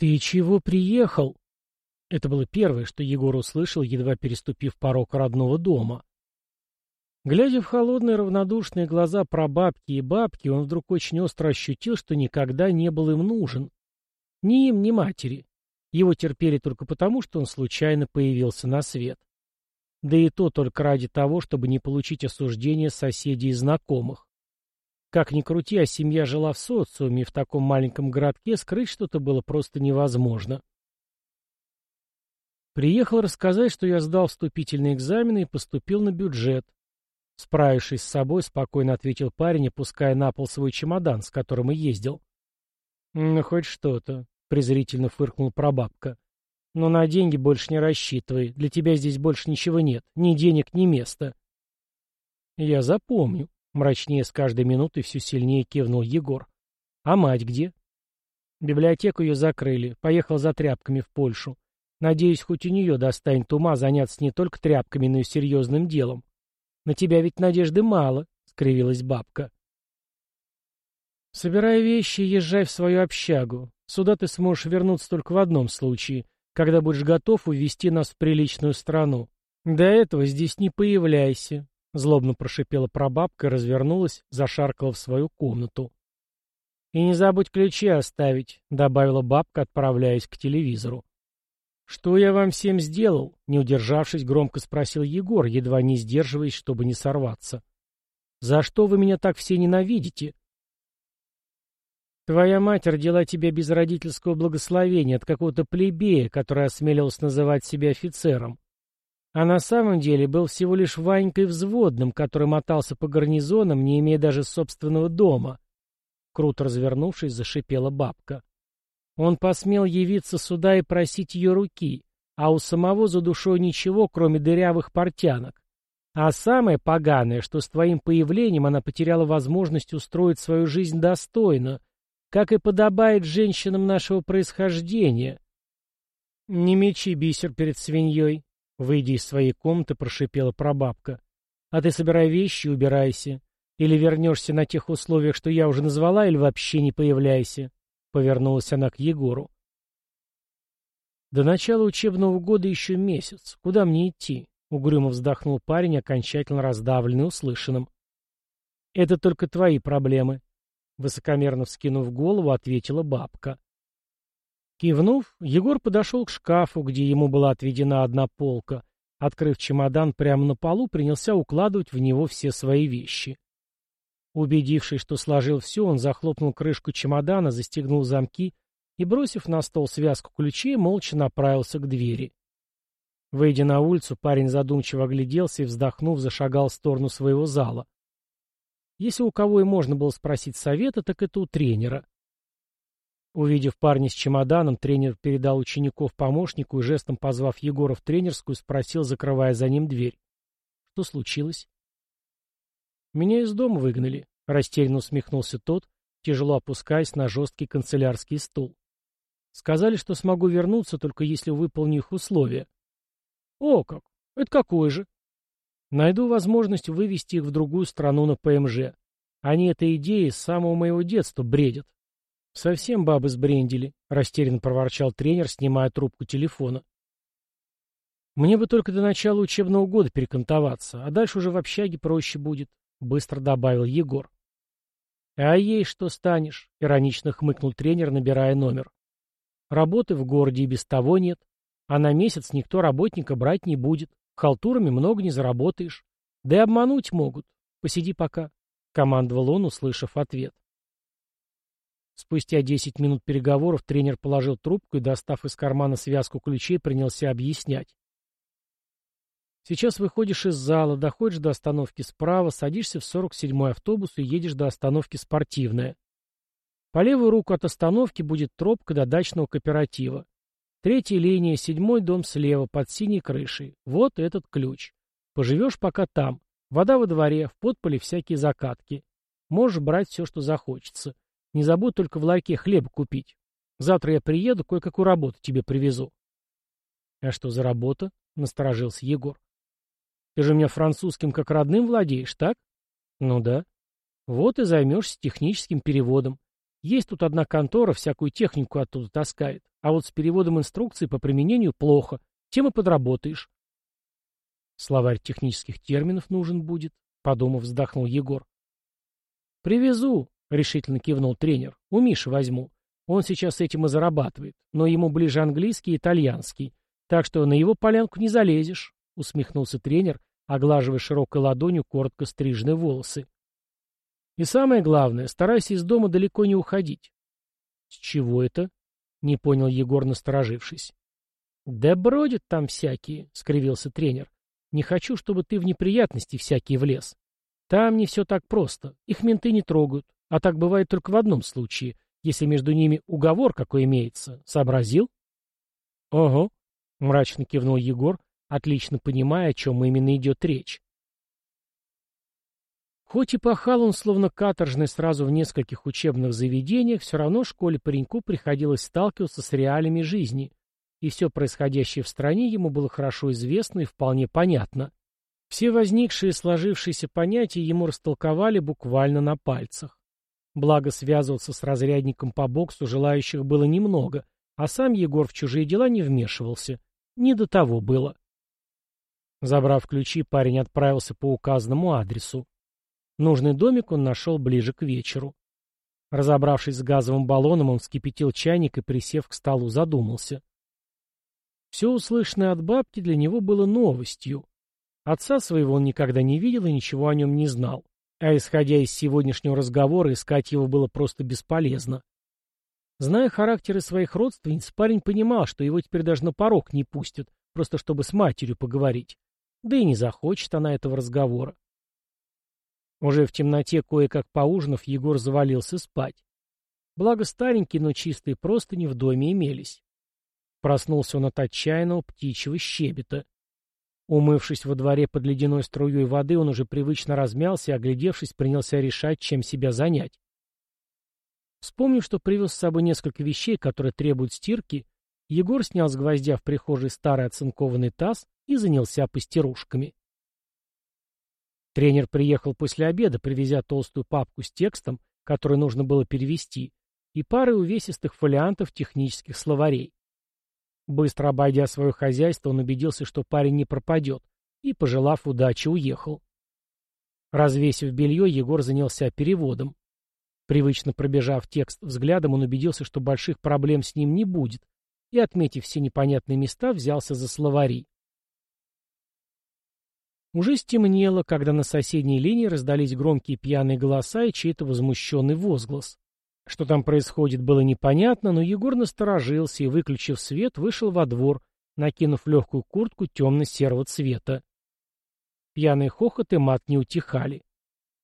«Ты чего приехал?» Это было первое, что Егор услышал, едва переступив порог родного дома. Глядя в холодные равнодушные глаза прабабки и бабки, он вдруг очень остро ощутил, что никогда не был им нужен. Ни им, ни матери. Его терпели только потому, что он случайно появился на свет. Да и то только ради того, чтобы не получить осуждения соседей и знакомых. Как ни крути, а семья жила в социуме, и в таком маленьком городке скрыть что-то было просто невозможно. Приехал рассказать, что я сдал вступительные экзамены и поступил на бюджет. Справившись с собой, спокойно ответил парень, опуская на пол свой чемодан, с которым и ездил. «Ну, хоть что-то», — презрительно фыркнул прабабка. «Но на деньги больше не рассчитывай. Для тебя здесь больше ничего нет. Ни денег, ни места». «Я запомню», — мрачнее с каждой минутой все сильнее кивнул Егор. «А мать где?» Библиотеку ее закрыли. Поехал за тряпками в Польшу. Надеюсь, хоть у нее достанет ума заняться не только тряпками, но и серьезным делом. На тебя ведь надежды мало, — скривилась бабка. Собирай вещи и езжай в свою общагу. Сюда ты сможешь вернуться только в одном случае, когда будешь готов увезти нас в приличную страну. До этого здесь не появляйся, — злобно прошипела прабабка развернулась, зашаркала в свою комнату. «И не забудь ключи оставить», — добавила бабка, отправляясь к телевизору. «Что я вам всем сделал?» — не удержавшись, громко спросил Егор, едва не сдерживаясь, чтобы не сорваться. «За что вы меня так все ненавидите?» «Твоя мать родила тебя без родительского благословения от какого-то плебея, который осмелился называть себя офицером. А на самом деле был всего лишь Ванькой взводным, который мотался по гарнизонам, не имея даже собственного дома». Круто развернувшись, зашипела бабка. Он посмел явиться сюда и просить ее руки, а у самого за душой ничего, кроме дырявых портянок. А самое поганое, что с твоим появлением она потеряла возможность устроить свою жизнь достойно, как и подобает женщинам нашего происхождения. «Не мечи бисер перед свиньей», — выйдя из своей комнаты, прошипела прабабка. «А ты собирай вещи и убирайся. Или вернешься на тех условиях, что я уже назвала, или вообще не появляйся. Повернулась она к Егору. До начала учебного года еще месяц. Куда мне идти? Угрюмо вздохнул парень, окончательно раздавленный услышанным. Это только твои проблемы. Высокомерно вскинув голову, ответила бабка. Кивнув, Егор подошел к шкафу, где ему была отведена одна полка. Открыв чемодан прямо на полу, принялся укладывать в него все свои вещи. Убедившись, что сложил все, он захлопнул крышку чемодана, застегнул замки и, бросив на стол связку ключей, молча направился к двери. Выйдя на улицу, парень задумчиво огляделся и, вздохнув, зашагал в сторону своего зала. Если у кого и можно было спросить совета, так это у тренера. Увидев парня с чемоданом, тренер передал учеников помощнику и, жестом позвав Егора в тренерскую, спросил, закрывая за ним дверь. Что случилось? «Меня из дома выгнали», — растерянно усмехнулся тот, тяжело опускаясь на жесткий канцелярский стул. «Сказали, что смогу вернуться, только если выполню их условия». «О как! Это какое же?» «Найду возможность вывести их в другую страну на ПМЖ. Они этой идеей с самого моего детства бредят». «Совсем бабы сбрендили», — растерянно проворчал тренер, снимая трубку телефона. «Мне бы только до начала учебного года перекантоваться, а дальше уже в общаге проще будет. — быстро добавил Егор. «А ей что станешь?» — иронично хмыкнул тренер, набирая номер. «Работы в городе и без того нет, а на месяц никто работника брать не будет. Халтурами много не заработаешь. Да и обмануть могут. Посиди пока», — командовал он, услышав ответ. Спустя десять минут переговоров тренер положил трубку и, достав из кармана связку ключей, принялся объяснять. Сейчас выходишь из зала, доходишь до остановки справа, садишься в 47-й автобус и едешь до остановки «Спортивная». По левую руку от остановки будет тропка до дачного кооператива. Третья линия, седьмой дом слева, под синей крышей. Вот этот ключ. Поживешь пока там. Вода во дворе, в подполе всякие закатки. Можешь брать все, что захочется. Не забудь только в ларьке хлеб купить. Завтра я приеду, кое-какую работу тебе привезу. — А что за работа? — насторожился Егор. Ты же меня французским как родным владеешь, так? Ну да. Вот и займешься техническим переводом. Есть тут одна контора, всякую технику оттуда таскает. А вот с переводом инструкций по применению плохо. Тем и подработаешь. Словарь технических терминов нужен будет, подумав, вздохнул Егор. Привезу, решительно кивнул тренер. У Миши возьму. Он сейчас этим и зарабатывает, но ему ближе английский и итальянский. Так что на его полянку не залезешь, усмехнулся тренер, оглаживая широкой ладонью коротко стриженные волосы. И самое главное, старайся из дома далеко не уходить. — С чего это? — не понял Егор, насторожившись. — Да бродят там всякие, — скривился тренер. — Не хочу, чтобы ты в неприятности всякие влез. Там не все так просто. Их менты не трогают. А так бывает только в одном случае, если между ними уговор какой имеется. Сообразил? — Ого, — мрачно кивнул Егор, отлично понимая, о чем именно идет речь. Хоть и пахал он словно каторжный сразу в нескольких учебных заведениях, все равно школе пареньку приходилось сталкиваться с реалиями жизни, и все происходящее в стране ему было хорошо известно и вполне понятно. Все возникшие и сложившиеся понятия ему растолковали буквально на пальцах. Благо связываться с разрядником по боксу желающих было немного, а сам Егор в чужие дела не вмешивался. Не до того было. Забрав ключи, парень отправился по указанному адресу. Нужный домик он нашел ближе к вечеру. Разобравшись с газовым баллоном, он вскипятил чайник и, присев к столу, задумался. Все услышанное от бабки для него было новостью. Отца своего он никогда не видел и ничего о нем не знал. А исходя из сегодняшнего разговора, искать его было просто бесполезно. Зная характеры своих родственниц, парень понимал, что его теперь даже на порог не пустят, просто чтобы с матерью поговорить. Да и не захочет она этого разговора. Уже в темноте, кое-как поужинав, Егор завалился спать. Благо старенькие, но чистые простыни в доме имелись. Проснулся он от отчаянного птичьего щебета. Умывшись во дворе под ледяной струей воды, он уже привычно размялся и, оглядевшись, принялся решать, чем себя занять. Вспомнив, что привез с собой несколько вещей, которые требуют стирки, Егор снял с гвоздя в прихожей старый оцинкованный таз и занялся постирушками. Тренер приехал после обеда, привезя толстую папку с текстом, который нужно было перевести, и парой увесистых фолиантов технических словарей. Быстро обойдя свое хозяйство, он убедился, что парень не пропадет, и, пожелав удачи, уехал. Развесив белье, Егор занялся переводом. Привычно пробежав текст взглядом, он убедился, что больших проблем с ним не будет, и, отметив все непонятные места, взялся за словари. Уже стемнело, когда на соседней линии раздались громкие пьяные голоса и чей-то возмущенный возглас. Что там происходит, было непонятно, но Егор насторожился и, выключив свет, вышел во двор, накинув легкую куртку темно-серого цвета. Пьяные хохот и мат не утихали.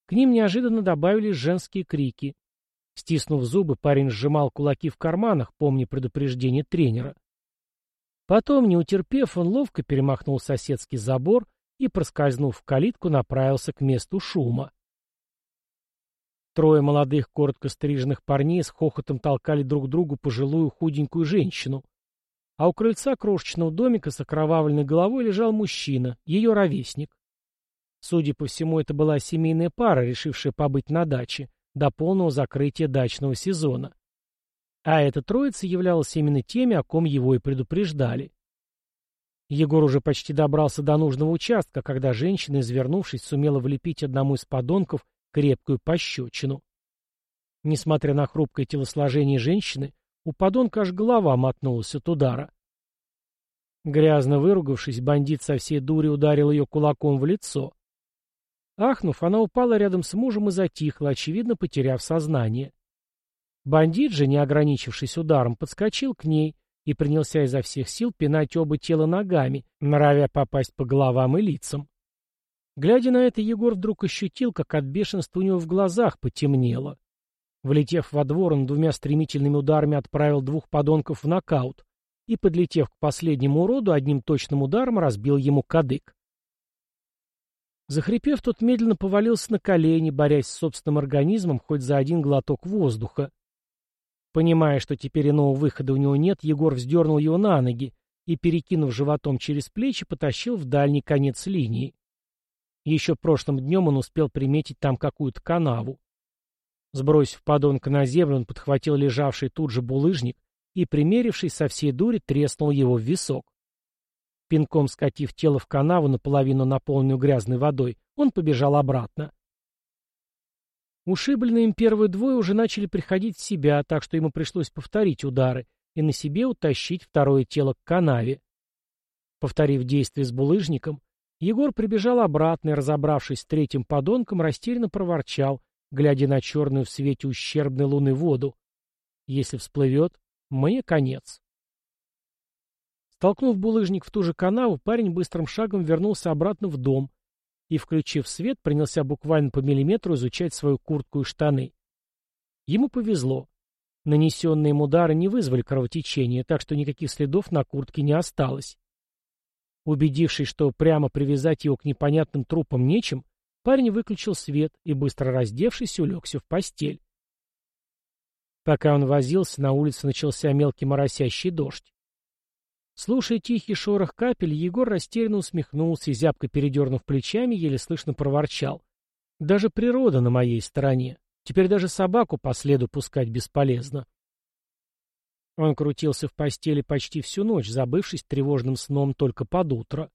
К ним неожиданно добавились женские крики. Стиснув зубы, парень сжимал кулаки в карманах, помня предупреждение тренера. Потом, не утерпев, он ловко перемахнул соседский забор, и, проскользнув в калитку, направился к месту шума. Трое молодых, коротко стриженных парней с хохотом толкали друг другу пожилую худенькую женщину. А у крыльца крошечного домика с окровавленной головой лежал мужчина, ее ровесник. Судя по всему, это была семейная пара, решившая побыть на даче до полного закрытия дачного сезона. А эта троица являлась именно теми, о ком его и предупреждали. Егор уже почти добрался до нужного участка, когда женщина, извернувшись, сумела влепить одному из подонков крепкую пощечину. Несмотря на хрупкое телосложение женщины, у подонка аж голова мотнулась от удара. Грязно выругавшись, бандит со всей дури ударил ее кулаком в лицо. Ахнув, она упала рядом с мужем и затихла, очевидно, потеряв сознание. Бандит же, не ограничившись ударом, подскочил к ней, и принялся изо всех сил пинать оба тела ногами, норовя попасть по головам и лицам. Глядя на это, Егор вдруг ощутил, как от бешенства у него в глазах потемнело. Влетев во двор, он двумя стремительными ударами отправил двух подонков в нокаут и, подлетев к последнему уроду, одним точным ударом разбил ему кадык. Захрипев, тот медленно повалился на колени, борясь с собственным организмом хоть за один глоток воздуха. Понимая, что теперь иного выхода у него нет, Егор вздернул его на ноги и, перекинув животом через плечи, потащил в дальний конец линии. Еще прошлым днем он успел приметить там какую-то канаву. Сбросив подонка на землю, он подхватил лежавший тут же булыжник и, примерившись со всей дури, треснул его в висок. Пинком скатив тело в канаву, наполовину наполненную грязной водой, он побежал обратно. Ушибленные им первые двое уже начали приходить в себя, так что ему пришлось повторить удары и на себе утащить второе тело к канаве. Повторив действие с булыжником, Егор прибежал обратно и, разобравшись с третьим подонком, растерянно проворчал, глядя на черную в свете ущербной луны воду. Если всплывет, мне конец. Столкнув булыжник в ту же канаву, парень быстрым шагом вернулся обратно в дом и, включив свет, принялся буквально по миллиметру изучать свою куртку и штаны. Ему повезло. Нанесенные им удары не вызвали кровотечения, так что никаких следов на куртке не осталось. Убедившись, что прямо привязать его к непонятным трупам нечем, парень выключил свет и, быстро раздевшись, улегся в постель. Пока он возился, на улице начался мелкий моросящий дождь. Слушая тихий шорох капель, Егор растерянно усмехнулся и, зябко передернув плечами, еле слышно проворчал. «Даже природа на моей стороне. Теперь даже собаку по следу пускать бесполезно». Он крутился в постели почти всю ночь, забывшись тревожным сном только под утро.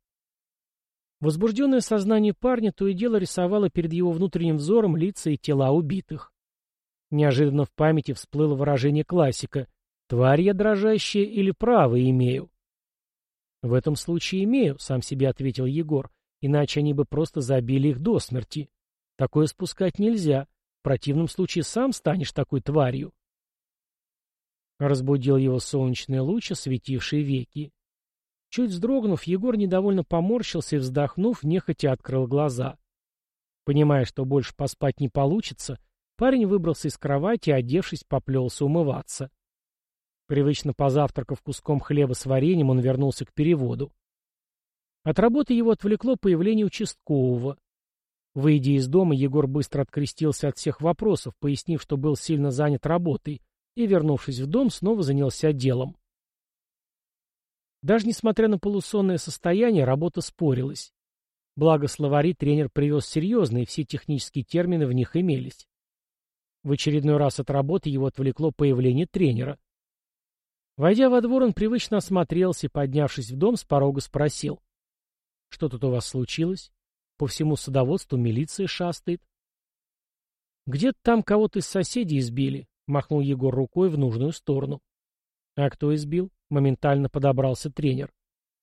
Возбужденное сознание парня то и дело рисовало перед его внутренним взором лица и тела убитых. Неожиданно в памяти всплыло выражение классика «Тварь я дрожащая или право имею?» «В этом случае имею», — сам себе ответил Егор, «иначе они бы просто забили их до смерти. Такое спускать нельзя. В противном случае сам станешь такой тварью». Разбудил его солнечный луч, осветивший веки. Чуть вздрогнув, Егор недовольно поморщился и, вздохнув, нехотя открыл глаза. Понимая, что больше поспать не получится, парень выбрался из кровати и, одевшись, поплелся умываться. Привычно позавтракав куском хлеба с вареньем, он вернулся к переводу. От работы его отвлекло появление участкового. Выйдя из дома, Егор быстро открестился от всех вопросов, пояснив, что был сильно занят работой, и, вернувшись в дом, снова занялся делом. Даже несмотря на полусонное состояние, работа спорилась. Благо словари тренер привез серьезные, все технические термины в них имелись. В очередной раз от работы его отвлекло появление тренера. Войдя во двор, он привычно осмотрелся и, поднявшись в дом, с порога спросил. — Что тут у вас случилось? По всему садоводству милиция шастает. — Где-то там кого-то из соседей избили, — махнул Егор рукой в нужную сторону. — А кто избил? — моментально подобрался тренер.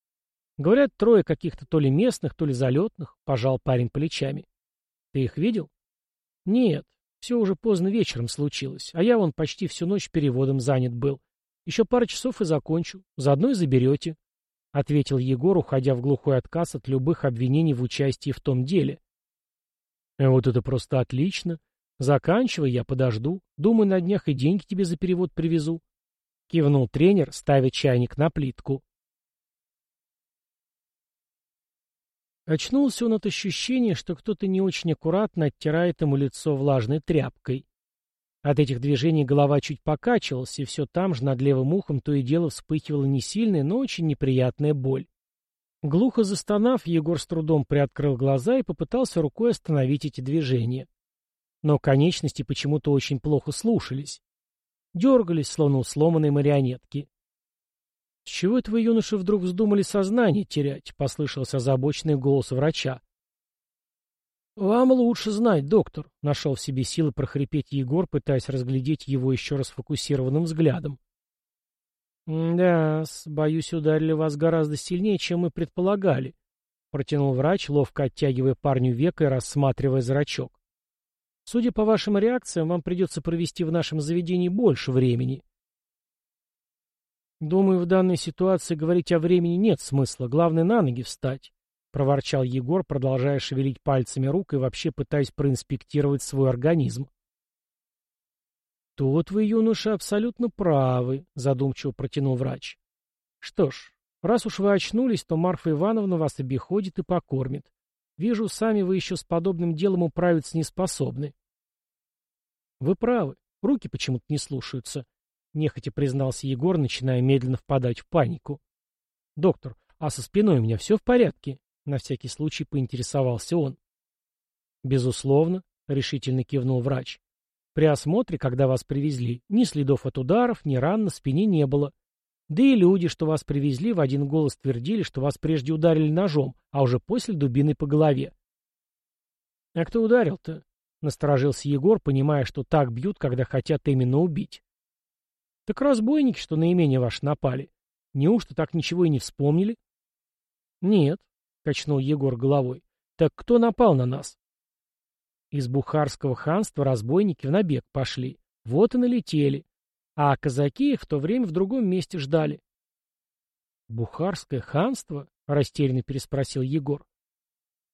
— Говорят, трое каких-то то ли местных, то ли залетных, — пожал парень плечами. — Ты их видел? — Нет, все уже поздно вечером случилось, а я вон почти всю ночь переводом занят был. Еще пару часов и закончу. Заодно и заберете», — ответил Егор, уходя в глухой отказ от любых обвинений в участии в том деле. «А «Вот это просто отлично. Заканчивай, я подожду. Думаю, на днях и деньги тебе за перевод привезу», — кивнул тренер, ставя чайник на плитку. Очнулся он от ощущения, что кто-то не очень аккуратно оттирает ему лицо влажной тряпкой. От этих движений голова чуть покачивалась, и все там же над левым ухом то и дело вспыхивала не сильная, но очень неприятная боль. Глухо застонав, Егор с трудом приоткрыл глаза и попытался рукой остановить эти движения. Но конечности почему-то очень плохо слушались. Дергались, словно у сломанной марионетки. «С чего это вы, юноши, вдруг вздумали сознание терять?» — послышался озабоченный голос врача. «Вам лучше знать, доктор», — нашел в себе силы прохрипеть Егор, пытаясь разглядеть его еще раз фокусированным взглядом. «Да, боюсь, ударили вас гораздо сильнее, чем мы предполагали», — протянул врач, ловко оттягивая парню века и рассматривая зрачок. «Судя по вашим реакциям, вам придется провести в нашем заведении больше времени». «Думаю, в данной ситуации говорить о времени нет смысла. Главное, на ноги встать», — проворчал Егор, продолжая шевелить пальцами рук и вообще пытаясь проинспектировать свой организм. «Тут вы, юноша, абсолютно правы», — задумчиво протянул врач. «Что ж, раз уж вы очнулись, то Марфа Ивановна вас обиходит и покормит. Вижу, сами вы еще с подобным делом управиться не способны». «Вы правы, руки почему-то не слушаются», — нехотя признался Егор, начиная медленно впадать в панику. «Доктор, а со спиной у меня все в порядке?» На всякий случай поинтересовался он. «Безусловно», — решительно кивнул врач. При осмотре, когда вас привезли, ни следов от ударов, ни ран на спине не было. Да и люди, что вас привезли, в один голос твердили, что вас прежде ударили ножом, а уже после дубиной по голове. — А кто ударил-то? — насторожился Егор, понимая, что так бьют, когда хотят именно убить. — Так разбойники, что на имение ваше напали. Неужто так ничего и не вспомнили? — Нет, — качнул Егор головой. — Так кто напал на нас? Из Бухарского ханства разбойники в набег пошли. Вот и налетели а казаки их в то время в другом месте ждали. «Бухарское ханство?» — растерянно переспросил Егор.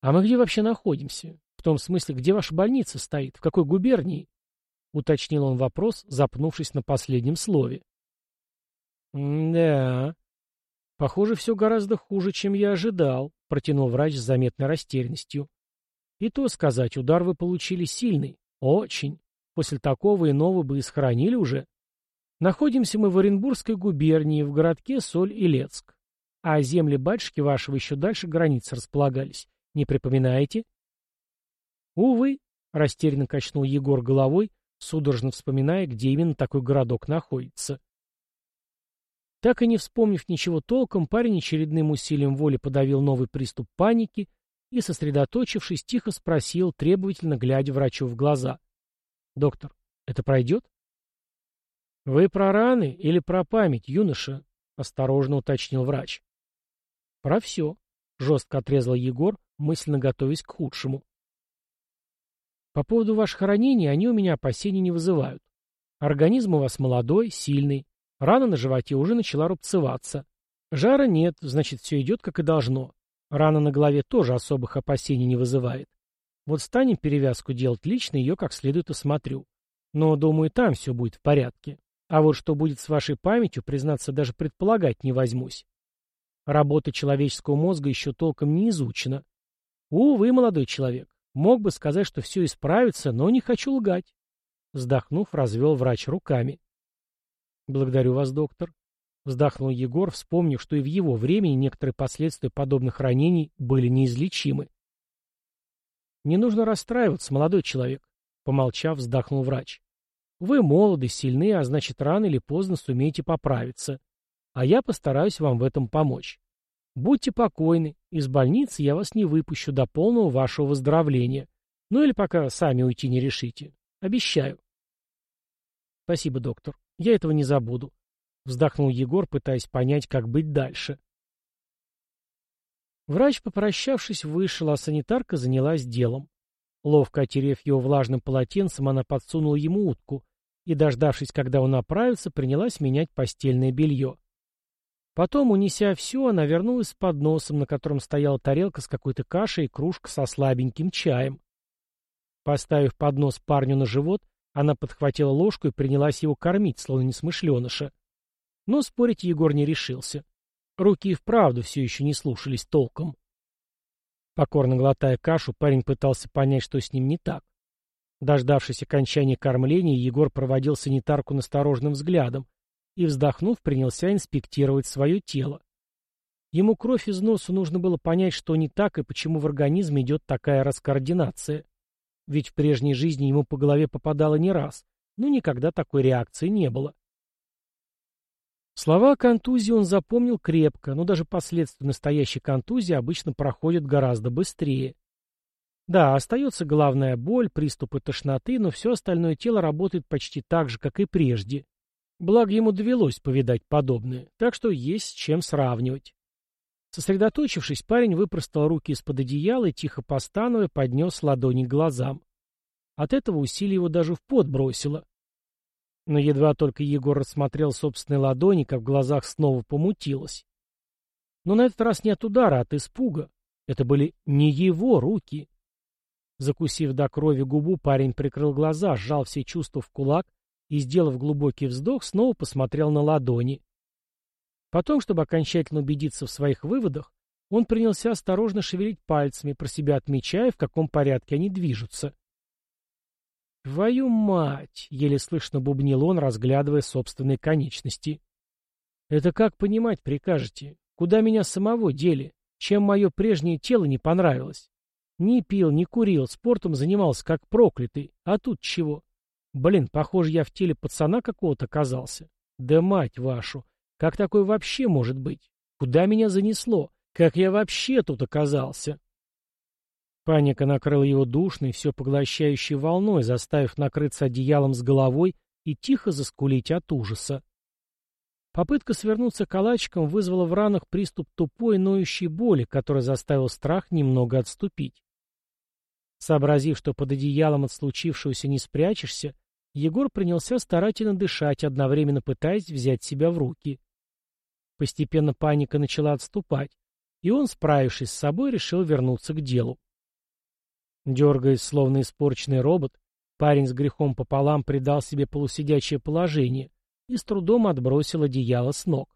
«А мы где вообще находимся? В том смысле, где ваша больница стоит? В какой губернии?» — уточнил он вопрос, запнувшись на последнем слове. «Да, похоже, все гораздо хуже, чем я ожидал», — протянул врач с заметной растерянностью. «И то сказать, удар вы получили сильный. Очень. После такого иного бы и схоронили уже». Находимся мы в Оренбургской губернии, в городке Соль-Илецк. А земли батюшки вашего еще дальше границы располагались. Не припоминаете? Увы, растерянно качнул Егор головой, судорожно вспоминая, где именно такой городок находится. Так и не вспомнив ничего толком, парень очередным усилием воли подавил новый приступ паники и, сосредоточившись, тихо спросил, требовательно глядя врачу в глаза. «Доктор, это пройдет?» «Вы про раны или про память, юноша?» — осторожно уточнил врач. «Про все», — жестко отрезал Егор, мысленно готовясь к худшему. «По поводу ваших ранений они у меня опасений не вызывают. Организм у вас молодой, сильный. Рана на животе уже начала рубцеваться. Жара нет, значит, все идет как и должно. Рана на голове тоже особых опасений не вызывает. Вот станем перевязку делать лично, ее как следует осмотрю. Но, думаю, там все будет в порядке. А вот что будет с вашей памятью, признаться, даже предполагать не возьмусь. Работа человеческого мозга еще толком не изучена. Увы, молодой человек, мог бы сказать, что все исправится, но не хочу лгать. Вздохнув, развел врач руками. Благодарю вас, доктор. Вздохнул Егор, вспомнив, что и в его времени некоторые последствия подобных ранений были неизлечимы. Не нужно расстраиваться, молодой человек. Помолчав, вздохнул врач. Вы молоды, сильны, а значит, рано или поздно сумеете поправиться. А я постараюсь вам в этом помочь. Будьте покойны, из больницы я вас не выпущу до полного вашего выздоровления. Ну или пока сами уйти не решите. Обещаю. Спасибо, доктор. Я этого не забуду. Вздохнул Егор, пытаясь понять, как быть дальше. Врач, попрощавшись, вышел, а санитарка занялась делом. Ловко отерев его влажным полотенцем, она подсунула ему утку и, дождавшись, когда он оправится, принялась менять постельное белье. Потом, унеся все, она вернулась с подносом, на котором стояла тарелка с какой-то кашей и кружка со слабеньким чаем. Поставив поднос парню на живот, она подхватила ложку и принялась его кормить, словно несмышленыша. Но спорить Егор не решился. Руки и вправду все еще не слушались толком. Покорно глотая кашу, парень пытался понять, что с ним не так. Дождавшись окончания кормления, Егор проводил санитарку насторожным взглядом и, вздохнув, принялся инспектировать свое тело. Ему кровь из носу нужно было понять, что не так и почему в организме идет такая раскоординация. Ведь в прежней жизни ему по голове попадало не раз, но никогда такой реакции не было. Слова о контузии он запомнил крепко, но даже последствия настоящей контузии обычно проходят гораздо быстрее. Да, остается головная боль, приступы тошноты, но все остальное тело работает почти так же, как и прежде. Благо ему довелось повидать подобное, так что есть с чем сравнивать. Сосредоточившись, парень выпростал руки из-под одеяла и, тихо постановая, поднес ладони к глазам. От этого усилие его даже в пот бросило. Но едва только Егор рассмотрел собственные ладони, как в глазах снова помутилось. Но на этот раз не от удара, а от испуга. Это были не его руки. Закусив до крови губу, парень прикрыл глаза, сжал все чувства в кулак и, сделав глубокий вздох, снова посмотрел на ладони. Потом, чтобы окончательно убедиться в своих выводах, он принялся осторожно шевелить пальцами, про себя отмечая, в каком порядке они движутся. «Твою мать!» — еле слышно бубнил он, разглядывая собственные конечности. «Это как понимать прикажете? Куда меня самого дели? Чем мое прежнее тело не понравилось? Не пил, не курил, спортом занимался как проклятый. А тут чего? Блин, похоже, я в теле пацана какого-то оказался. Да мать вашу! Как такое вообще может быть? Куда меня занесло? Как я вообще тут оказался? Паника накрыла его душной, все поглощающей волной, заставив накрыться одеялом с головой и тихо заскулить от ужаса. Попытка свернуться калачиком вызвала в ранах приступ тупой ноющей боли, который заставил страх немного отступить. Сообразив, что под одеялом от случившегося не спрячешься, Егор принялся старательно дышать, одновременно пытаясь взять себя в руки. Постепенно паника начала отступать, и он, справившись с собой, решил вернуться к делу. Дергаясь, словно испорченный робот, парень с грехом пополам придал себе полусидячее положение и с трудом отбросил одеяло с ног.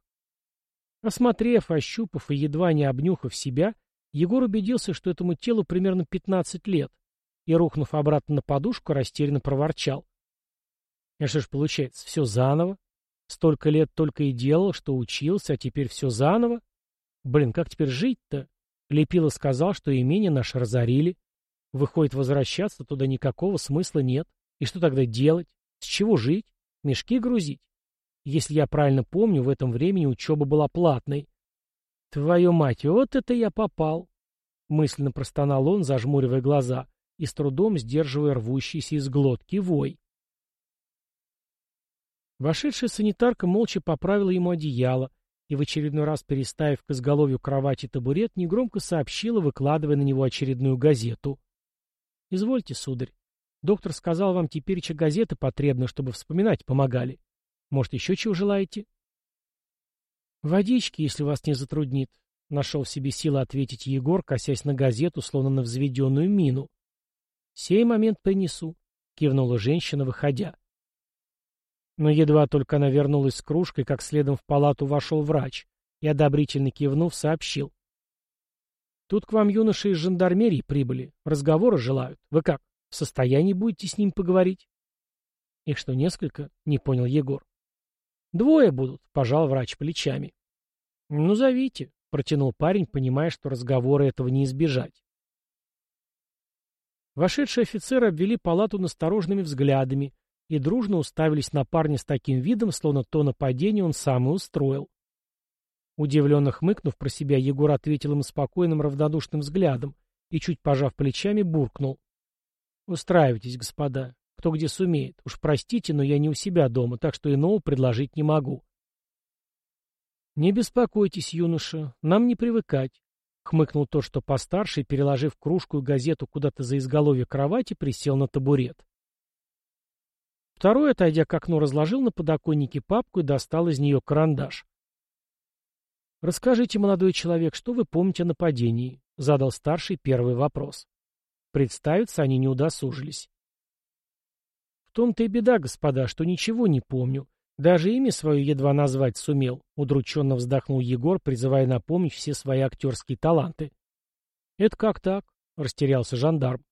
Осмотрев, ощупав и едва не обнюхав себя, Егор убедился, что этому телу примерно 15 лет, и, рухнув обратно на подушку, растерянно проворчал. А что ж получается, все заново? Столько лет только и делал, что учился, а теперь все заново? Блин, как теперь жить-то? Лепила сказал, что имение наше разорили. Выходит, возвращаться туда никакого смысла нет. И что тогда делать? С чего жить? Мешки грузить? Если я правильно помню, в этом времени учеба была платной. Твою мать, вот это я попал! Мысленно простонал он, зажмуривая глаза и с трудом сдерживая рвущийся из глотки вой. Вошедшая санитарка молча поправила ему одеяло и, в очередной раз переставив к изголовью кровати табурет, негромко сообщила, выкладывая на него очередную газету. «Извольте, сударь. Доктор сказал, вам теперь че газеты потребны, чтобы вспоминать помогали. Может, еще чего желаете?» «Водички, если вас не затруднит», — нашел в себе силы ответить Егор, косясь на газету, словно на взведенную мину. «Сей момент принесу», — кивнула женщина, выходя. Но едва только она вернулась с кружкой, как следом в палату вошел врач и, одобрительно кивнув, сообщил. «Тут к вам юноши из жандармерии прибыли. Разговора желают. Вы как, в состоянии будете с ним поговорить?» «Их что, несколько?» — не понял Егор. «Двое будут», — пожал врач плечами. «Ну, зовите», — протянул парень, понимая, что разговора этого не избежать. Вошедшие офицеры обвели палату настороженными взглядами, и дружно уставились на парня с таким видом, словно то нападение он сам и устроил. Удивленно хмыкнув про себя, Егор ответил им спокойным равнодушным взглядом и, чуть пожав плечами, буркнул. «Устраивайтесь, господа, кто где сумеет. Уж простите, но я не у себя дома, так что иного предложить не могу». «Не беспокойтесь, юноша, нам не привыкать», — хмыкнул тот, что постарше, переложив кружку и газету куда-то за изголовье кровати, присел на табурет. Второй, отойдя к окну, разложил на подоконнике папку и достал из нее карандаш. «Расскажите, молодой человек, что вы помните о нападении?» — задал старший первый вопрос. Представиться они не удосужились. «В том-то и беда, господа, что ничего не помню. Даже имя свое едва назвать сумел», — удрученно вздохнул Егор, призывая напомнить все свои актерские таланты. «Это как так?» — растерялся жандарм.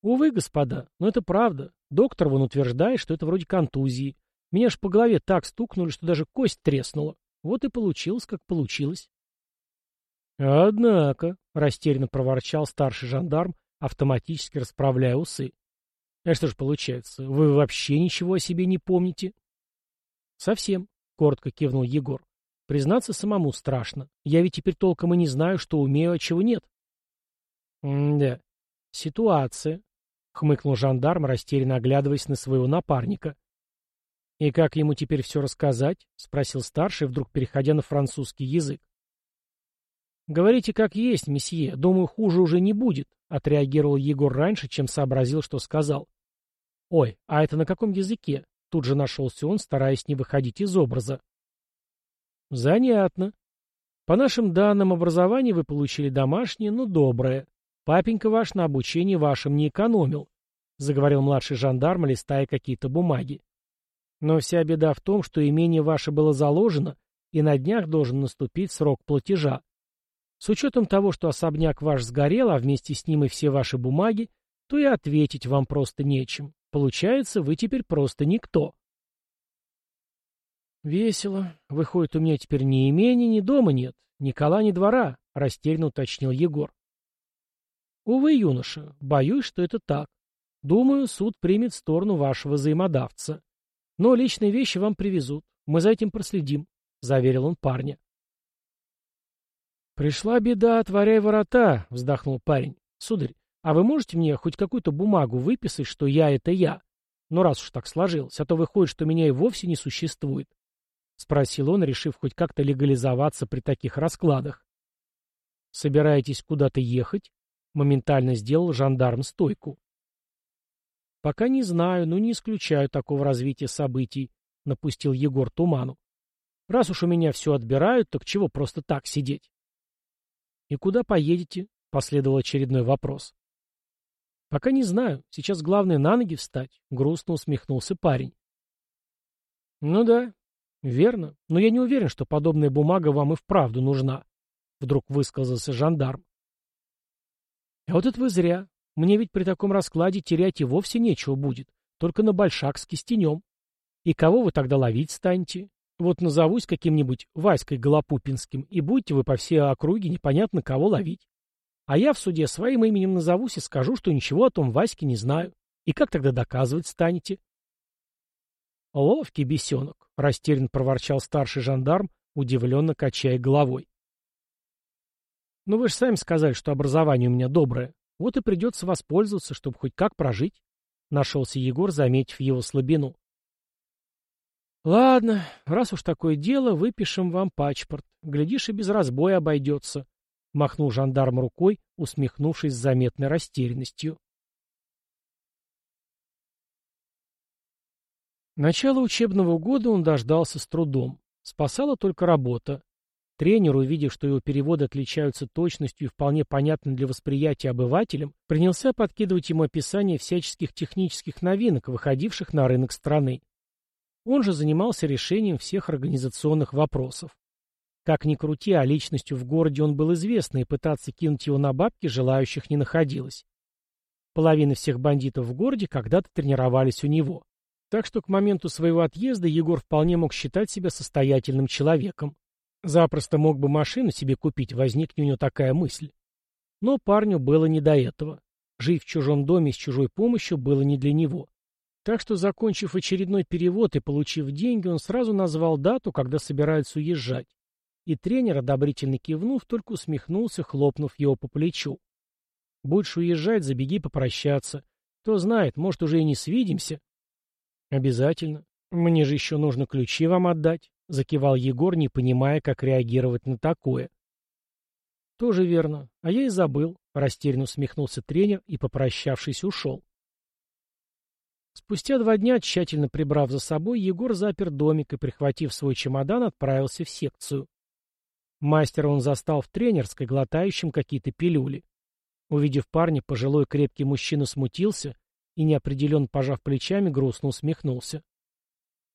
«Увы, господа, но это правда. Доктор вон утверждает, что это вроде контузии. Меня ж по голове так стукнули, что даже кость треснула. Вот и получилось, как получилось. Однако, — растерянно проворчал старший жандарм, автоматически расправляя усы. А что ж получается, вы вообще ничего о себе не помните? Совсем, — коротко кивнул Егор. Признаться самому страшно. Я ведь теперь толком и не знаю, что умею, а чего нет. М да, ситуация, хмыкнул жандарм, растерянно оглядываясь на своего напарника. «И как ему теперь все рассказать?» — спросил старший, вдруг переходя на французский язык. «Говорите, как есть, месье. Думаю, хуже уже не будет», — отреагировал Егор раньше, чем сообразил, что сказал. «Ой, а это на каком языке?» — тут же нашелся он, стараясь не выходить из образа. «Занятно. По нашим данным, образование вы получили домашнее, но доброе. Папенька ваш на обучение вашим не экономил, — заговорил младший жандарм, листая какие-то бумаги. Но вся беда в том, что имение ваше было заложено, и на днях должен наступить срок платежа. С учетом того, что особняк ваш сгорел, а вместе с ним и все ваши бумаги, то и ответить вам просто нечем. Получается, вы теперь просто никто. Весело. Выходит, у меня теперь ни имени, ни дома нет, ни кола, ни двора, — растерянно уточнил Егор. Увы, юноша, боюсь, что это так. Думаю, суд примет сторону вашего взаимодавца. Но личные вещи вам привезут. Мы за этим проследим», — заверил он парня. «Пришла беда, отворяй ворота», — вздохнул парень. «Сударь, а вы можете мне хоть какую-то бумагу выписать, что я — это я? Ну, раз уж так сложилось, а то выходит, что меня и вовсе не существует», — спросил он, решив хоть как-то легализоваться при таких раскладах. «Собираетесь куда-то ехать?» — моментально сделал жандарм стойку. «Пока не знаю, но не исключаю такого развития событий», — напустил Егор туману. «Раз уж у меня все отбирают, так чего просто так сидеть?» «И куда поедете?» — последовал очередной вопрос. «Пока не знаю. Сейчас главное на ноги встать», — грустно усмехнулся парень. «Ну да, верно. Но я не уверен, что подобная бумага вам и вправду нужна», — вдруг высказался жандарм. «А вот это вы зря. Мне ведь при таком раскладе терять и вовсе нечего будет, только на большак с кистенем. И кого вы тогда ловить станете? Вот назовусь каким-нибудь Васькой Голопупинским, и будете вы по всей округе непонятно кого ловить. А я в суде своим именем назовусь и скажу, что ничего о том Ваське не знаю. И как тогда доказывать станете? Ловкий бесенок, — растерянно проворчал старший жандарм, удивленно качая головой. Ну вы же сами сказали, что образование у меня доброе. Вот и придется воспользоваться, чтобы хоть как прожить. Нашелся Егор, заметив его слабину. Ладно, раз уж такое дело, выпишем вам пачпорт. Глядишь, и без разбоя обойдется. Махнул жандарм рукой, усмехнувшись с заметной растерянностью. Начало учебного года он дождался с трудом. Спасала только работа. Тренер, увидев, что его переводы отличаются точностью и вполне понятны для восприятия обывателям, принялся подкидывать ему описание всяческих технических новинок, выходивших на рынок страны. Он же занимался решением всех организационных вопросов. Как ни крути, а личностью в городе он был известный, и пытаться кинуть его на бабки желающих не находилось. Половина всех бандитов в городе когда-то тренировались у него. Так что к моменту своего отъезда Егор вполне мог считать себя состоятельным человеком. Запросто мог бы машину себе купить, возникнет у него такая мысль. Но парню было не до этого. Жить в чужом доме с чужой помощью было не для него. Так что, закончив очередной перевод и получив деньги, он сразу назвал дату, когда собирается уезжать. И тренер, одобрительно кивнув, только усмехнулся, хлопнув его по плечу. «Будешь уезжать, забеги попрощаться. Кто знает, может, уже и не свидимся». «Обязательно. Мне же еще нужно ключи вам отдать». — закивал Егор, не понимая, как реагировать на такое. «Тоже верно. А я и забыл», — растерянно усмехнулся тренер и, попрощавшись, ушел. Спустя два дня, тщательно прибрав за собой, Егор запер домик и, прихватив свой чемодан, отправился в секцию. Мастера он застал в тренерской, глотающем какие-то пилюли. Увидев парня, пожилой крепкий мужчина смутился и, неопределенно пожав плечами, грустно усмехнулся.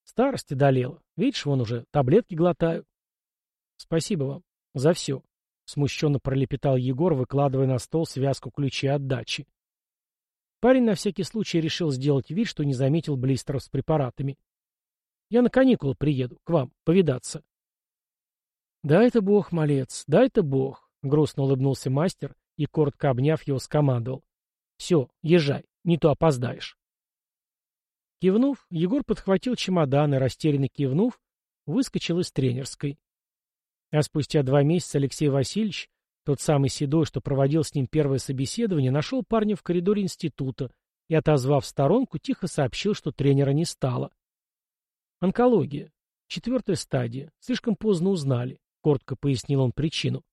Старость одолела. Видишь, вон уже таблетки глотаю. Спасибо вам за все. Смущенно пролепетал Егор, выкладывая на стол связку ключей от дачи. Парень на всякий случай решил сделать вид, что не заметил блистеров с препаратами. Я на каникулы приеду, к вам, повидаться. Да это бог, малец, да это бог, грустно улыбнулся мастер и, коротко обняв его, скомандовал. Все, езжай, не то опоздаешь. Кивнув, Егор подхватил чемодан и, растерянно кивнув, выскочил из тренерской. А спустя два месяца Алексей Васильевич, тот самый седой, что проводил с ним первое собеседование, нашел парня в коридоре института и, отозвав в сторонку, тихо сообщил, что тренера не стало. Онкология. Четвертая стадия. Слишком поздно узнали. Коротко пояснил он причину.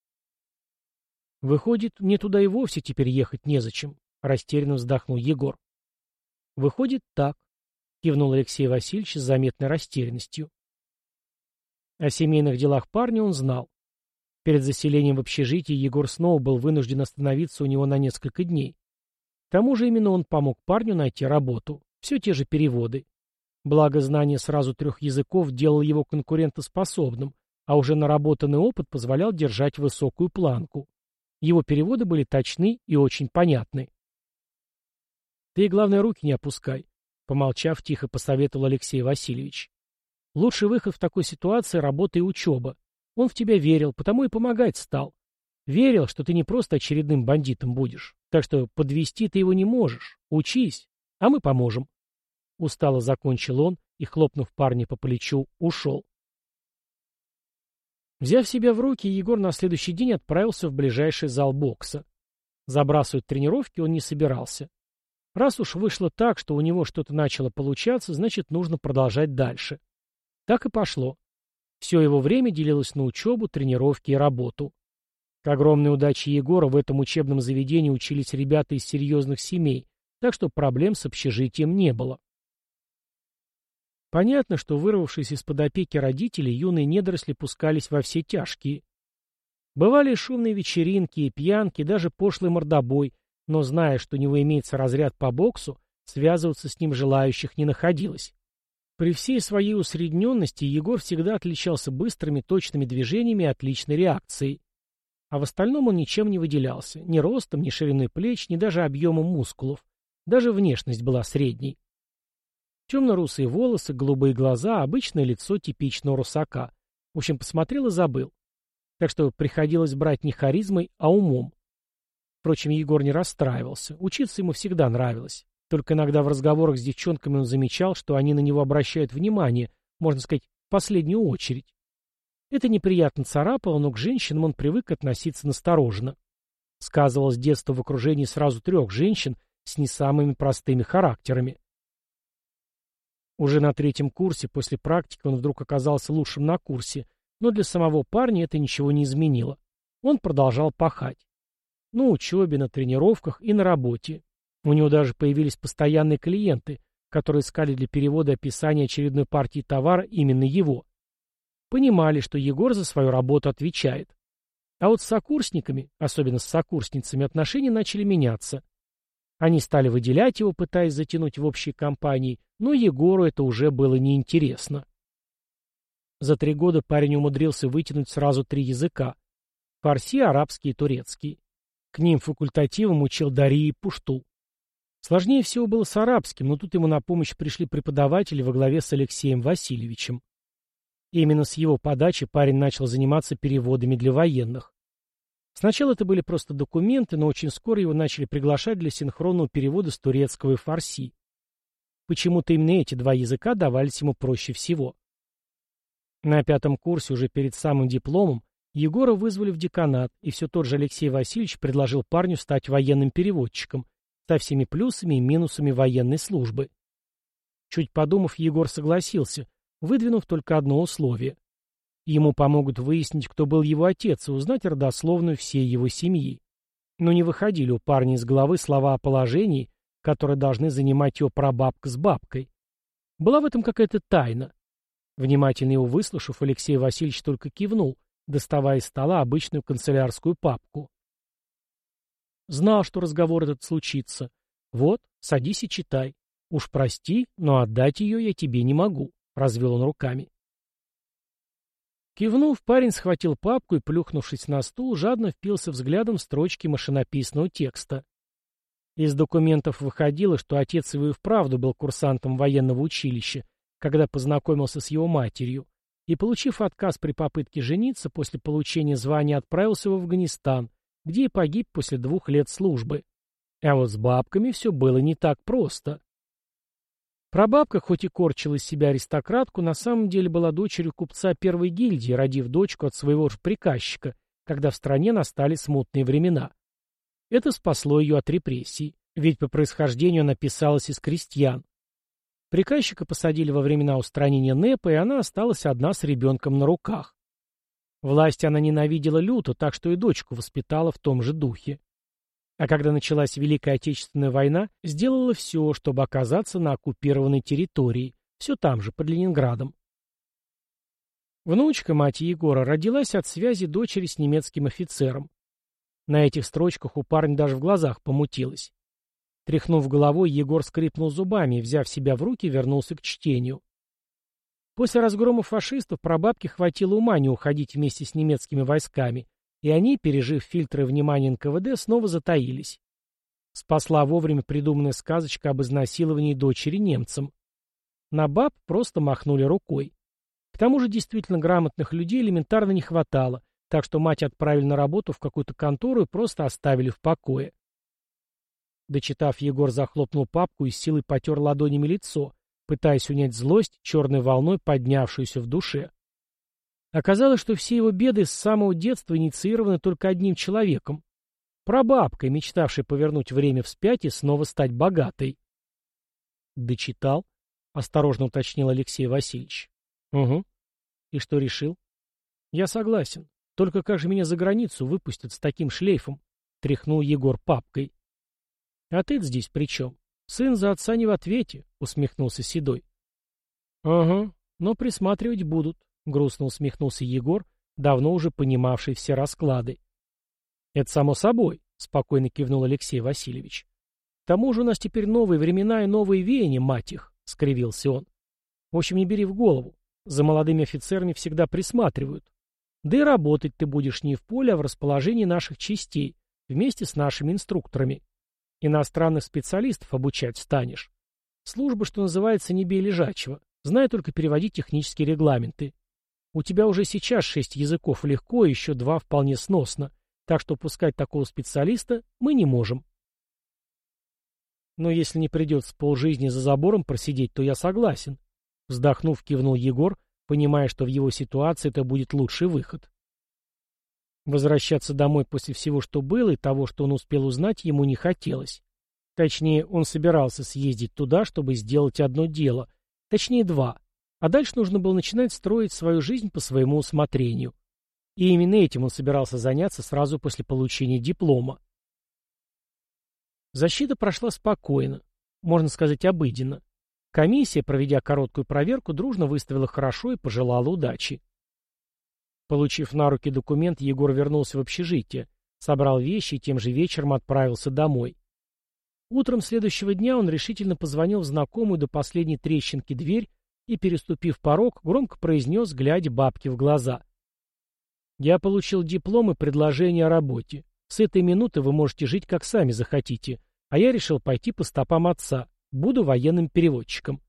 Выходит, мне туда и вовсе теперь ехать незачем. Растерянно вздохнул Егор. Выходит так, — кивнул Алексей Васильевич с заметной растерянностью. О семейных делах парня он знал. Перед заселением в общежитие Егор снова был вынужден остановиться у него на несколько дней. К тому же именно он помог парню найти работу. Все те же переводы. Благо, знание сразу трех языков делало его конкурентоспособным, а уже наработанный опыт позволял держать высокую планку. Его переводы были точны и очень понятны. «Ты, главное, руки не опускай. Помолчав, тихо посоветовал Алексей Васильевич. Лучший выход в такой ситуации — работа и учеба. Он в тебя верил, потому и помогать стал. Верил, что ты не просто очередным бандитом будешь. Так что подвести ты его не можешь. Учись. А мы поможем. Устало закончил он и, хлопнув парня по плечу, ушел. Взяв себя в руки, Егор на следующий день отправился в ближайший зал бокса. Забрасывать тренировки он не собирался. Раз уж вышло так, что у него что-то начало получаться, значит, нужно продолжать дальше. Так и пошло. Все его время делилось на учебу, тренировки и работу. К огромной удаче Егора в этом учебном заведении учились ребята из серьезных семей, так что проблем с общежитием не было. Понятно, что вырвавшись из-под опеки родителей, юные недоросли пускались во все тяжкие. Бывали шумные вечеринки и пьянки, даже пошлый мордобой, но, зная, что у него имеется разряд по боксу, связываться с ним желающих не находилось. При всей своей усредненности Егор всегда отличался быстрыми, точными движениями и отличной реакцией. А в остальном он ничем не выделялся, ни ростом, ни шириной плеч, ни даже объемом мускулов. Даже внешность была средней. Темно-русые волосы, голубые глаза, обычное лицо типичного русака. В общем, посмотрел и забыл. Так что приходилось брать не харизмой, а умом. Впрочем, Егор не расстраивался. Учиться ему всегда нравилось. Только иногда в разговорах с девчонками он замечал, что они на него обращают внимание, можно сказать, в последнюю очередь. Это неприятно царапало, но к женщинам он привык относиться настороженно. Сказывалось детство в окружении сразу трех женщин с не самыми простыми характерами. Уже на третьем курсе после практики он вдруг оказался лучшим на курсе, но для самого парня это ничего не изменило. Он продолжал пахать. На учебе, на тренировках и на работе. У него даже появились постоянные клиенты, которые искали для перевода описания очередной партии товара именно его. Понимали, что Егор за свою работу отвечает. А вот с сокурсниками, особенно с сокурсницами, отношения начали меняться. Они стали выделять его, пытаясь затянуть в общие компании, но Егору это уже было неинтересно. За три года парень умудрился вытянуть сразу три языка – фарси, арабский и турецкий. К ним факультативом учил Дарьи и Пушту. Сложнее всего было с арабским, но тут ему на помощь пришли преподаватели во главе с Алексеем Васильевичем. именно с его подачи парень начал заниматься переводами для военных. Сначала это были просто документы, но очень скоро его начали приглашать для синхронного перевода с турецкого и фарси. Почему-то именно эти два языка давались ему проще всего. На пятом курсе, уже перед самым дипломом, Егора вызвали в деканат, и все тот же Алексей Васильевич предложил парню стать военным переводчиком, со всеми плюсами и минусами военной службы. Чуть подумав, Егор согласился, выдвинув только одно условие. Ему помогут выяснить, кто был его отец, и узнать родословную всей его семьи. Но не выходили у парня из головы слова о положении, которые должны занимать его прабабка с бабкой. Была в этом какая-то тайна. Внимательно его выслушав, Алексей Васильевич только кивнул, доставая из стола обычную канцелярскую папку. Знал, что разговор этот случится. Вот, садись и читай. Уж прости, но отдать ее я тебе не могу, — развел он руками. Кивнув, парень схватил папку и, плюхнувшись на стул, жадно впился взглядом в строчки машинописного текста. Из документов выходило, что отец его и вправду был курсантом военного училища, когда познакомился с его матерью, и, получив отказ при попытке жениться, после получения звания отправился в Афганистан, где и погиб после двух лет службы. А вот с бабками все было не так просто. Прабабка, хоть и корчила из себя аристократку, на самом деле была дочерью купца первой гильдии, родив дочку от своего же приказчика, когда в стране настали смутные времена. Это спасло ее от репрессий, ведь по происхождению она писалась из крестьян. Приказчика посадили во времена устранения НЭПа, и она осталась одна с ребенком на руках. Власть она ненавидела люто, так что и дочку воспитала в том же духе. А когда началась Великая Отечественная война, сделала все, чтобы оказаться на оккупированной территории, все там же, под Ленинградом. Внучка мать Егора родилась от связи дочери с немецким офицером. На этих строчках у парня даже в глазах помутилось. Тряхнув головой, Егор скрипнул зубами и, взяв себя в руки, вернулся к чтению. После разгрома фашистов прабабке хватило ума не уходить вместе с немецкими войсками, и они, пережив фильтры внимания НКВД, снова затаились. Спасла вовремя придуманная сказочка об изнасиловании дочери немцам. На баб просто махнули рукой. К тому же действительно грамотных людей элементарно не хватало, так что мать отправили на работу в какую-то контору и просто оставили в покое. Дочитав, Егор захлопнул папку и с силой потер ладонями лицо, пытаясь унять злость, черной волной поднявшуюся в душе. Оказалось, что все его беды с самого детства инициированы только одним человеком — прабабкой, мечтавшей повернуть время вспять и снова стать богатой. «Дочитал?» — осторожно уточнил Алексей Васильевич. «Угу. И что решил?» «Я согласен. Только как же меня за границу выпустят с таким шлейфом?» — тряхнул Егор папкой. «А ты здесь при чем? Сын за отца не в ответе», — усмехнулся Седой. «Ага, но присматривать будут», — грустно усмехнулся Егор, давно уже понимавший все расклады. «Это само собой», — спокойно кивнул Алексей Васильевич. «К тому же у нас теперь новые времена и новые веяния, мать их», — скривился он. «В общем, не бери в голову. За молодыми офицерами всегда присматривают. Да и работать ты будешь не в поле, а в расположении наших частей, вместе с нашими инструкторами. Иностранных специалистов обучать станешь. Служба, что называется, не бей лежачего. Знай только переводить технические регламенты. У тебя уже сейчас шесть языков легко, и еще два вполне сносно. Так что пускать такого специалиста мы не можем. Но если не придется полжизни за забором просидеть, то я согласен. Вздохнув, кивнул Егор, понимая, что в его ситуации это будет лучший выход. Возвращаться домой после всего, что было, и того, что он успел узнать, ему не хотелось. Точнее, он собирался съездить туда, чтобы сделать одно дело. Точнее, два. А дальше нужно было начинать строить свою жизнь по своему усмотрению. И именно этим он собирался заняться сразу после получения диплома. Защита прошла спокойно, можно сказать, обыденно. Комиссия, проведя короткую проверку, дружно выставила хорошо и пожелала удачи. Получив на руки документ, Егор вернулся в общежитие, собрал вещи и тем же вечером отправился домой. Утром следующего дня он решительно позвонил в знакомую до последней трещинки дверь и, переступив порог, громко произнес, глядя бабке в глаза. «Я получил диплом и предложение о работе. С этой минуты вы можете жить, как сами захотите, а я решил пойти по стопам отца. Буду военным переводчиком.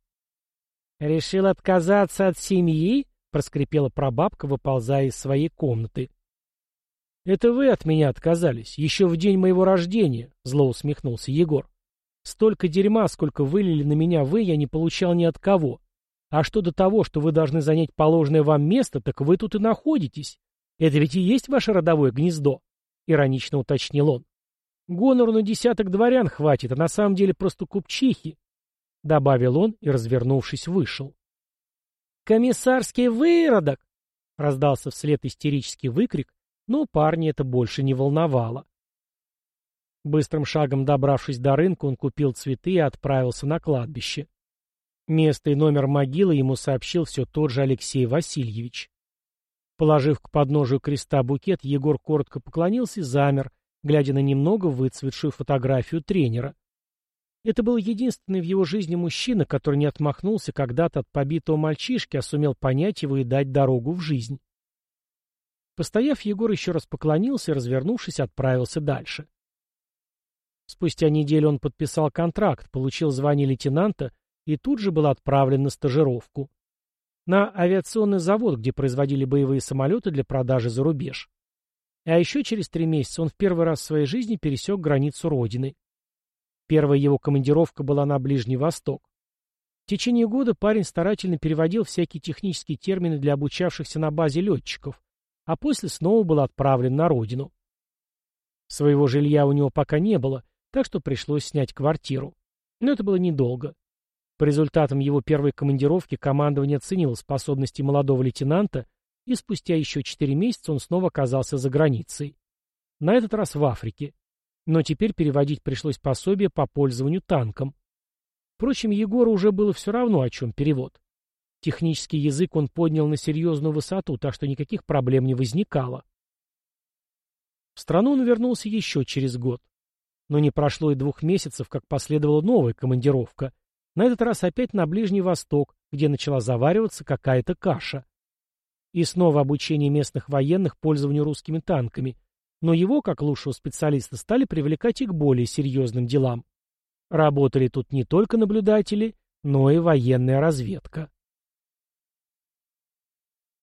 «Решил отказаться от семьи?» — проскрипела прабабка, выползая из своей комнаты. «Это вы от меня отказались, еще в день моего рождения», — зло усмехнулся Егор. «Столько дерьма, сколько вылили на меня вы, я не получал ни от кого. А что до того, что вы должны занять положенное вам место, так вы тут и находитесь. Это ведь и есть ваше родовое гнездо», — иронично уточнил он. Гонору на десяток дворян хватит, а на самом деле просто купчихи, — добавил он и, развернувшись, вышел. «Комиссарский выродок!» — раздался вслед истерический выкрик, но парня это больше не волновало. Быстрым шагом добравшись до рынка, он купил цветы и отправился на кладбище. Место и номер могилы ему сообщил все тот же Алексей Васильевич. Положив к подножию креста букет, Егор коротко поклонился и замер, глядя на немного выцветшую фотографию тренера. Это был единственный в его жизни мужчина, который не отмахнулся когда-то от побитого мальчишки, а сумел понять его и дать дорогу в жизнь. Постояв, Егор еще раз поклонился и, развернувшись, отправился дальше. Спустя неделю он подписал контракт, получил звание лейтенанта и тут же был отправлен на стажировку. На авиационный завод, где производили боевые самолеты для продажи за рубеж. А еще через три месяца он в первый раз в своей жизни пересек границу Родины. Первая его командировка была на Ближний Восток. В течение года парень старательно переводил всякие технические термины для обучавшихся на базе летчиков, а после снова был отправлен на родину. Своего жилья у него пока не было, так что пришлось снять квартиру. Но это было недолго. По результатам его первой командировки командование оценило способности молодого лейтенанта и спустя еще четыре месяца он снова оказался за границей. На этот раз в Африке. Но теперь переводить пришлось пособие по пользованию танком. Впрочем, Егору уже было все равно, о чем перевод. Технический язык он поднял на серьезную высоту, так что никаких проблем не возникало. В страну он вернулся еще через год. Но не прошло и двух месяцев, как последовала новая командировка. На этот раз опять на Ближний Восток, где начала завариваться какая-то каша. И снова обучение местных военных пользованию русскими танками. Но его, как лучшего специалиста, стали привлекать и к более серьезным делам. Работали тут не только наблюдатели, но и военная разведка.